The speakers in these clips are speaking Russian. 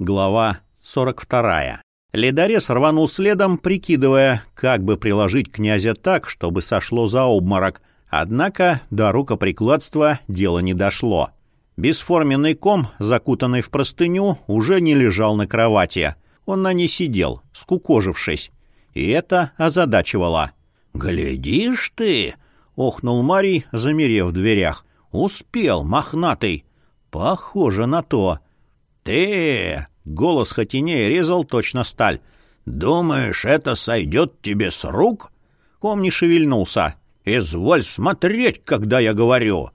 Глава 42. Ледорез рванул следом, прикидывая, как бы приложить князя так, чтобы сошло за обморок. Однако до рукоприкладства дело не дошло. Бесформенный ком, закутанный в простыню, уже не лежал на кровати. Он на ней сидел, скукожившись. И это озадачивало. «Глядишь ты!» — охнул Марий, замерев в дверях. «Успел, мохнатый!» «Похоже на то!» «Ты!» — голос Хотинея резал точно сталь. «Думаешь, это сойдет тебе с рук?» Ком не шевельнулся. «Изволь смотреть, когда я говорю!»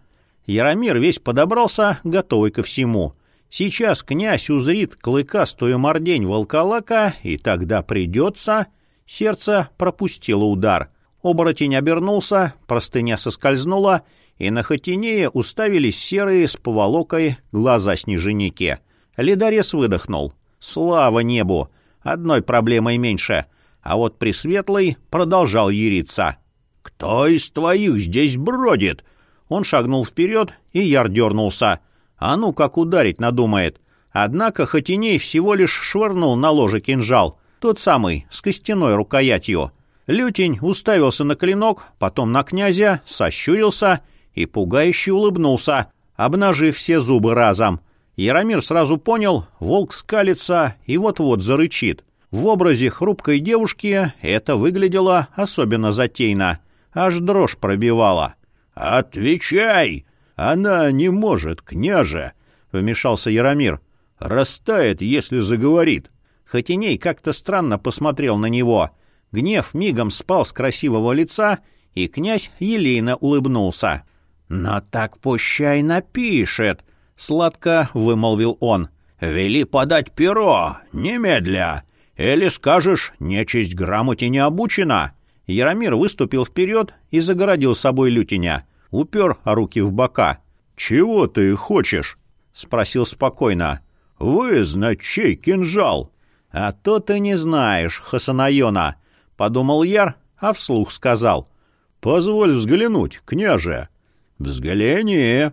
Яромир весь подобрался, готовый ко всему. Сейчас князь узрит клыкастую мордень волколака, и тогда придется... Сердце пропустило удар. Оборотень обернулся, простыня соскользнула, и на Хотинея уставились серые с поволокой глаза снеженики. Ледорез выдохнул. Слава небу! Одной проблемой меньше. А вот Пресветлый продолжал яриться. «Кто из твоих здесь бродит?» Он шагнул вперед, и Яр дернулся. А ну, как ударить надумает. Однако Хотиней всего лишь швырнул на ложе кинжал. Тот самый, с костяной рукоятью. Лютень уставился на клинок, потом на князя, сощурился и пугающе улыбнулся, обнажив все зубы разом. Яромир сразу понял, волк скалится и вот-вот зарычит. В образе хрупкой девушки это выглядело особенно затейно. Аж дрожь пробивала. «Отвечай! Она не может, княже!» — вмешался Яромир. «Растает, если заговорит». Хотиней как-то странно посмотрел на него. Гнев мигом спал с красивого лица, и князь елейно улыбнулся. «Но так пущай напишет!» Сладко вымолвил он. «Вели подать перо, немедля. Или скажешь, нечисть грамоте не обучена». Яромир выступил вперед и загородил собой лютиня. Упер руки в бока. «Чего ты хочешь?» — спросил спокойно. «Вызнать, чей кинжал?» «А то ты не знаешь, Хасанайона», — подумал Яр, а вслух сказал. «Позволь взглянуть, княже». «Взгляни»,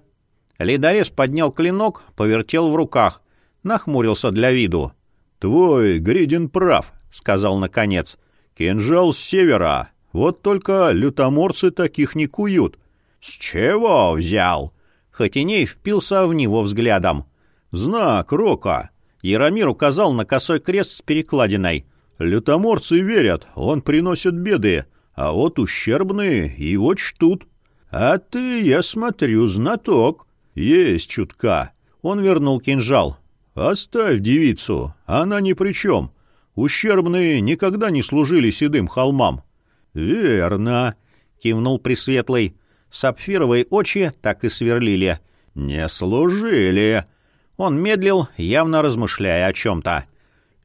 Ледорез поднял клинок, повертел в руках, нахмурился для виду. «Твой Гридин прав», — сказал наконец. «Кинжал с севера. Вот только лютоморцы таких не куют». «С чего взял?» Хотиней впился в него взглядом. «Знак Рока». Яромир указал на косой крест с перекладиной. «Лютоморцы верят, он приносит беды, а вот ущербные его чтут». «А ты, я смотрю, знаток». «Есть чутка». Он вернул кинжал. «Оставь девицу, она ни при чем. Ущербные никогда не служили седым холмам». «Верно», — кивнул Пресветлый. Сапфировые очи так и сверлили. «Не служили». Он медлил, явно размышляя о чем-то.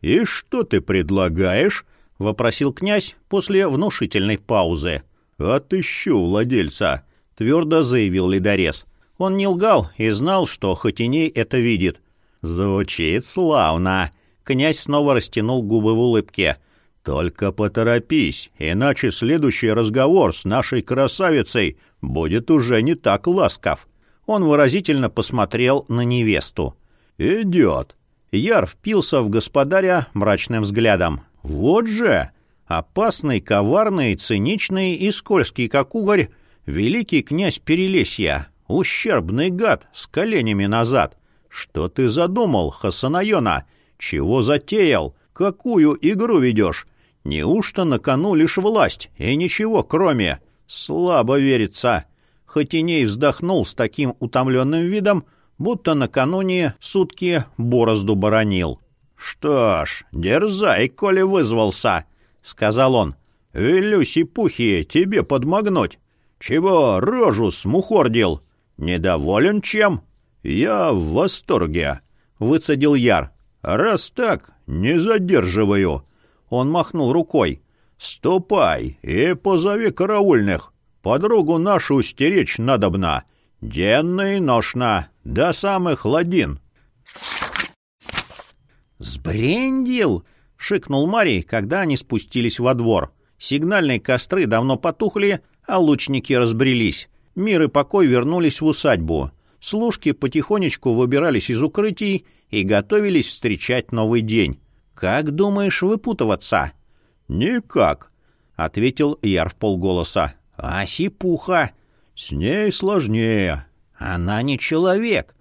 «И что ты предлагаешь?» — вопросил князь после внушительной паузы. «Отыщу владельца», — твердо заявил ледорез. Он не лгал и знал, что Хотиней это видит. «Звучит славно!» Князь снова растянул губы в улыбке. «Только поторопись, иначе следующий разговор с нашей красавицей будет уже не так ласков». Он выразительно посмотрел на невесту. «Идет». Яр впился в господаря мрачным взглядом. «Вот же! Опасный, коварный, циничный и скользкий, как угорь, великий князь Перелесья, Ущербный гад с коленями назад. Что ты задумал, Хасанайона? Чего затеял? Какую игру ведешь? Неужто на кону лишь власть и ничего кроме? Слабо верится. Хотиней вздохнул с таким утомленным видом, будто накануне сутки борозду боронил. «Что ж, дерзай, коли вызвался», — сказал он. «Велю сипухи тебе подмогнуть. Чего рожу смухордил? «Недоволен чем?» «Я в восторге», — выцедил Яр. «Раз так, не задерживаю». Он махнул рукой. «Ступай и позови караульных. Подругу нашу стеречь надобно. Денно и ношно, до самых ладин». «Сбрендил!» — шикнул Марий, когда они спустились во двор. Сигнальные костры давно потухли, а лучники разбрелись. Мир и покой вернулись в усадьбу. Служки потихонечку выбирались из укрытий и готовились встречать новый день. «Как думаешь выпутываться?» «Никак», — ответил Яр в полголоса. «А Сипуха?» «С ней сложнее». «Она не человек».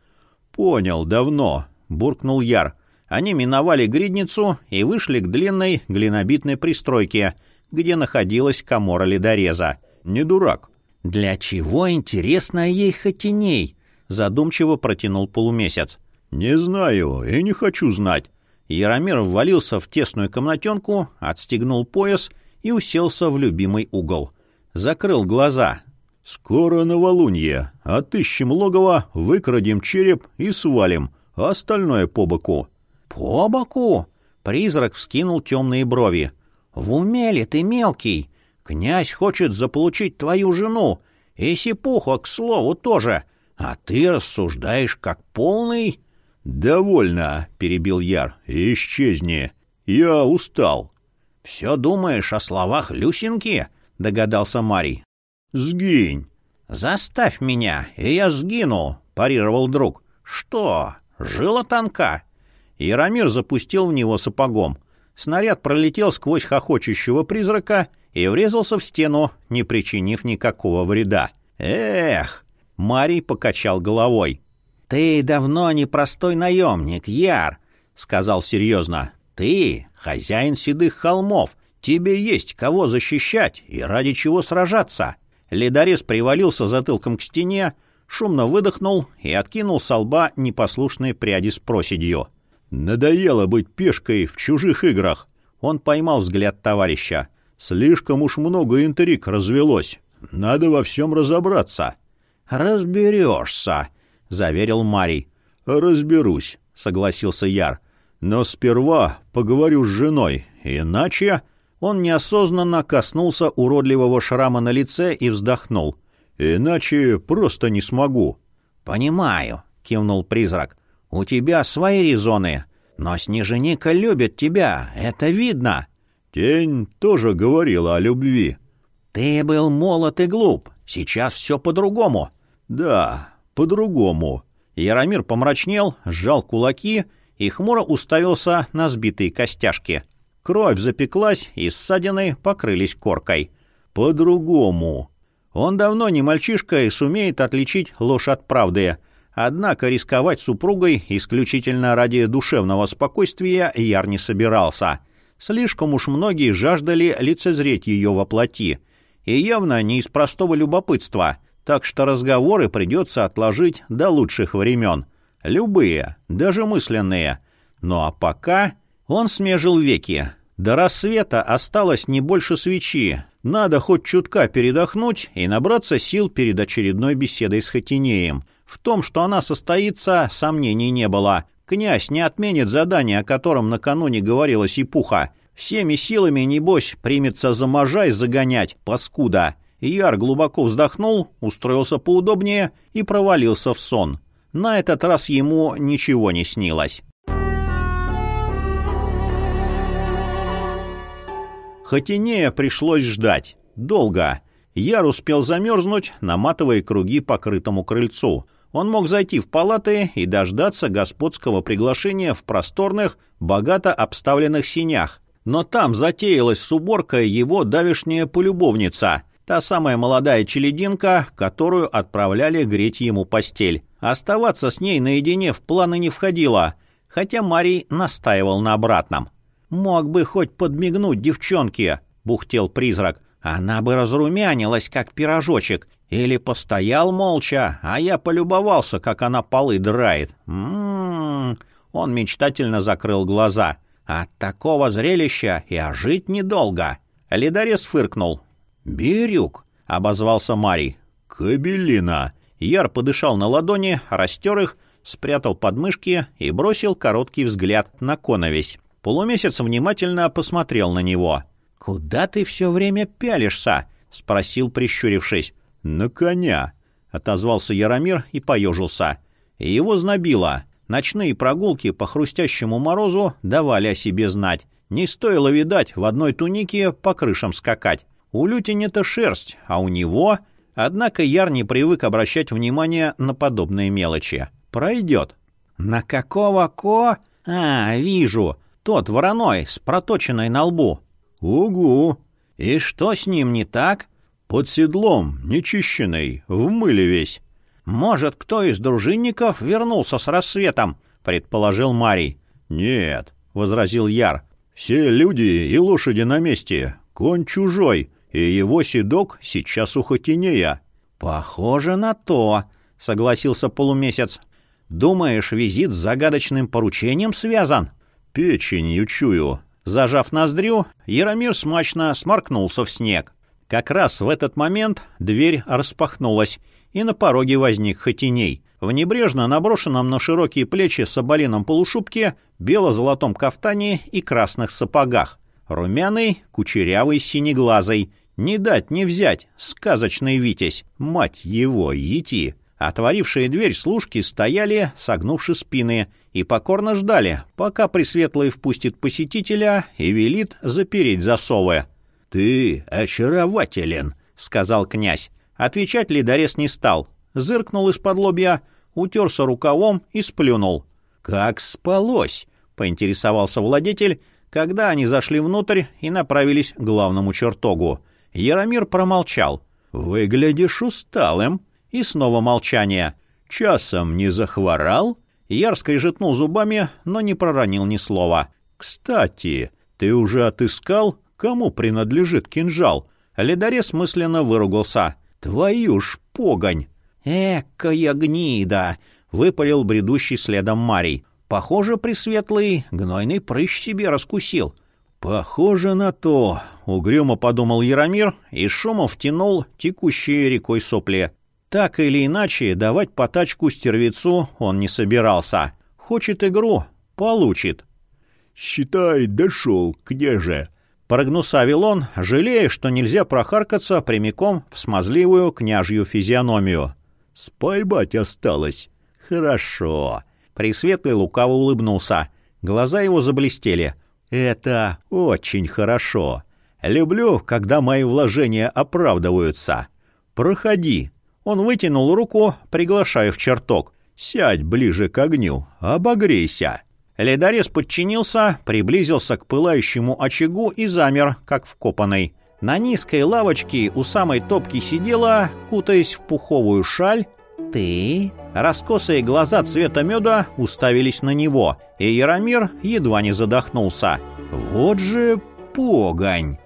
«Понял давно», — буркнул Яр. Они миновали гридницу и вышли к длинной глинобитной пристройке, где находилась комора ледореза. «Не дурак». «Для чего, интересно, ей хотеней?» — задумчиво протянул полумесяц. «Не знаю и не хочу знать». Яромир ввалился в тесную комнатенку, отстегнул пояс и уселся в любимый угол. Закрыл глаза. «Скоро новолунье. Отыщем логово, выкрадем череп и свалим, а остальное по боку». «По боку?» — призрак вскинул темные брови. «В уме ты, мелкий? Князь хочет заполучить твою жену, и сипуха, к слову, тоже. А ты рассуждаешь как полный...» «Довольно», — перебил Яр. «Исчезни. Я устал». «Все думаешь о словах Люсинки?» — догадался Марий. «Сгинь!» «Заставь меня, и я сгину!» — парировал друг. «Что? Жила тонка?» Яромир запустил в него сапогом. Снаряд пролетел сквозь хохочущего призрака и врезался в стену, не причинив никакого вреда. «Эх!» — Марий покачал головой. «Ты давно не простой наемник, Яр», — сказал серьезно. «Ты — хозяин седых холмов. Тебе есть кого защищать и ради чего сражаться». Ледорез привалился затылком к стене, шумно выдохнул и откинул со лба непослушные пряди с проседью. «Надоело быть пешкой в чужих играх!» Он поймал взгляд товарища. «Слишком уж много интриг развелось. Надо во всем разобраться». «Разберешься», — заверил Марий. «Разберусь», — согласился Яр. «Но сперва поговорю с женой, иначе...» Он неосознанно коснулся уродливого шрама на лице и вздохнул. «Иначе просто не смогу». «Понимаю», — кивнул призрак. «У тебя свои резоны, но Снеженика любит тебя, это видно». «Тень тоже говорила о любви». «Ты был молод и глуп, сейчас все по-другому». «Да, по-другому». Яромир помрачнел, сжал кулаки и хмуро уставился на сбитые костяшки. Кровь запеклась, и ссадины покрылись коркой. «По-другому». Он давно не мальчишка и сумеет отличить ложь от правды. Однако рисковать супругой исключительно ради душевного спокойствия Яр не собирался. Слишком уж многие жаждали лицезреть ее во плоти. И явно не из простого любопытства, так что разговоры придется отложить до лучших времен. Любые, даже мысленные. Ну а пока... Он смежил веки. До рассвета осталось не больше свечи. Надо хоть чутка передохнуть и набраться сил перед очередной беседой с Хатинеем. В том, что она состоится, сомнений не было. Князь не отменит задание, о котором накануне говорила Сипуха. Всеми силами, небось, примется за можай загонять, паскуда. Яр глубоко вздохнул, устроился поудобнее и провалился в сон. На этот раз ему ничего не снилось. Хотинея пришлось ждать. Долго. Яр успел замерзнуть, наматывая круги по крытому крыльцу. Он мог зайти в палаты и дождаться господского приглашения в просторных, богато обставленных синях. Но там затеялась с уборкой его давишняя полюбовница, та самая молодая челединка, которую отправляли греть ему постель. Оставаться с ней наедине в планы не входило, хотя Марий настаивал на обратном. «Мог бы хоть подмигнуть девчонке», — бухтел призрак. «Она бы разрумянилась, как пирожочек, или постоял молча, а я полюбовался, как она полы драет. М-м-м». Он мечтательно закрыл глаза. От такого зрелища и ожить недолго. Ледорез фыркнул. «Бирюк», — обозвался Марий. «Кабелина». Яр подышал на ладони, растер их, спрятал подмышки и бросил короткий взгляд на коновесь. Полумесяц внимательно посмотрел на него. «Куда ты все время пялишься?» — спросил, прищурившись. «На коня», — отозвался Яромир и поежился. Его знобило. Ночные прогулки по хрустящему морозу давали о себе знать. Не стоило, видать, в одной тунике по крышам скакать. У лютиня-то шерсть, а у него... Однако Яр не привык обращать внимание на подобные мелочи. Пройдет. «На какого ко? А, вижу. Тот вороной с проточенной на лбу». «Угу. И что с ним не так?» «Под седлом, нечищенный, в мыле весь». «Может, кто из дружинников вернулся с рассветом?» — предположил Марий. «Нет», — возразил Яр. «Все люди и лошади на месте. Конь чужой, и его седок сейчас у Хотинея». «Похоже на то», — согласился полумесяц. «Думаешь, визит с загадочным поручением связан?» «Печенью чую». Зажав ноздрю, Яромир смачно сморкнулся в снег. Как раз в этот момент дверь распахнулась, и на пороге возник Хотиней. В небрежно наброшенном на широкие плечи соболином полушубке, бело-золотом кафтане и красных сапогах. Румяный, кучерявый, синеглазый. Не дать не взять, сказочный Витязь, мать его, ети. Отворившие дверь служки стояли, согнувши спины, и покорно ждали, пока Пресветлый впустит посетителя и велит запереть засовы. «Ты очарователен», — сказал князь. Отвечать Лидарес не стал. Зыркнул из-под лобья, утерся рукавом и сплюнул. «Как спалось?» — поинтересовался владетель, когда они зашли внутрь и направились к главному чертогу. Яромир промолчал. «Выглядишь усталым». И снова молчание. «Часом не захворал?» Яр скрежетнул зубами, но не проронил ни слова. «Кстати, ты уже отыскал, кому принадлежит кинжал?» Ледарес мысленно выругался. «Твою ж погонь!» «Экая гнида!» — выпалил бредущий следом Марий. «Похоже, Пресветлый гнойный прыщ себе раскусил». «Похоже на то», — угрюмо подумал Яромир и шумом втянул текущие рекой сопли. Так или иначе, давать потачку стервецу он не собирался. Хочет игру — получит. «Считай, дошел, княже», — прогнусавил он, жалея, что нельзя прохаркаться прямиком в смазливую княжью физиономию. «Споймать осталось». «Хорошо». Пресветлый лукаво улыбнулся. Глаза его заблестели. «Это очень хорошо. Люблю, когда мои вложения оправдываются. Проходи». Он вытянул руку, приглашая в чертог. «Сядь ближе к огню, обогрейся». Ледарес подчинился, приблизился к пылающему очагу и замер, как вкопанный. На низкой лавочке у самой топки сидела, кутаясь в пуховую шаль, «Ты?» Раскосые глаза цвета меда уставились на него, и Яромир едва не задохнулся. «Вот же погонь!»